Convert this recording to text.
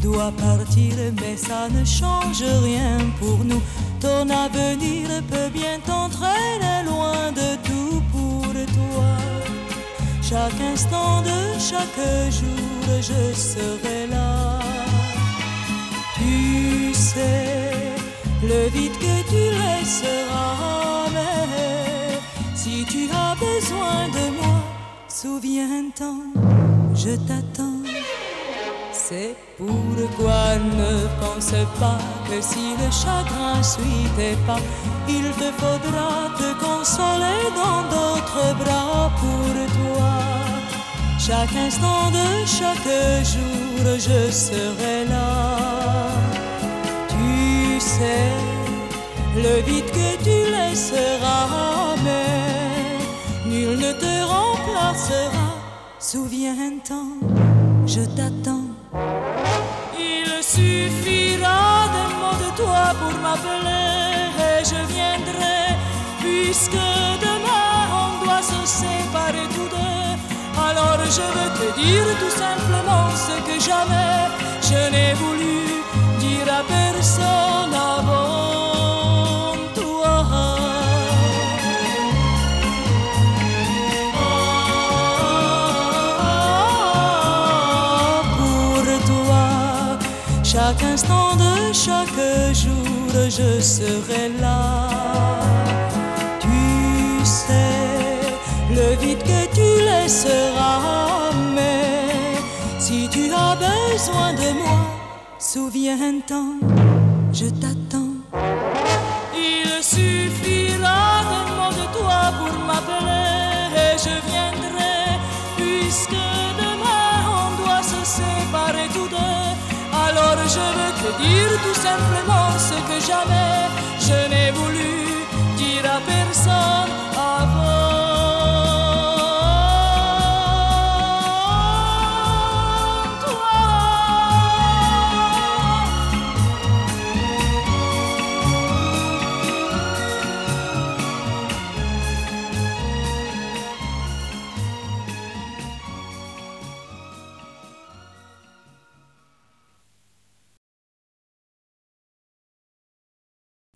dois partir, mais ça ne change rien pour nous. Ton avenir peut bien t'entraîner loin de tout pour toi. Chaque instant de chaque jour, je serai là. Tu sais, le vide que tu laisseras, mais si tu as besoin de moi, souviens-t'en, je t'attends. C'est pourquoi ne pense pas que si le chagrin suit tes pas, il te faudra te consoler dans d'autres bras pour toi. Chaque instant de chaque jour, je serai là. Tu sais, le vide que tu laisseras, mais nul ne te remplacera. Souviens-t'en, je t'attends. M'appeler et je viendrai, puisque demain on doit se séparer tous deux. Alors je veux te dire tout simplement ce que jamais je n'ai voulu dire à personne chaque instant de chaque jour, je serai là. Tu sais, le vide que tu laisseras, mais si tu as besoin de moi, souviens-t'en, je t'attends. Il suffira te dire tout simplement ce que jamais je n'ai voulu dire à personne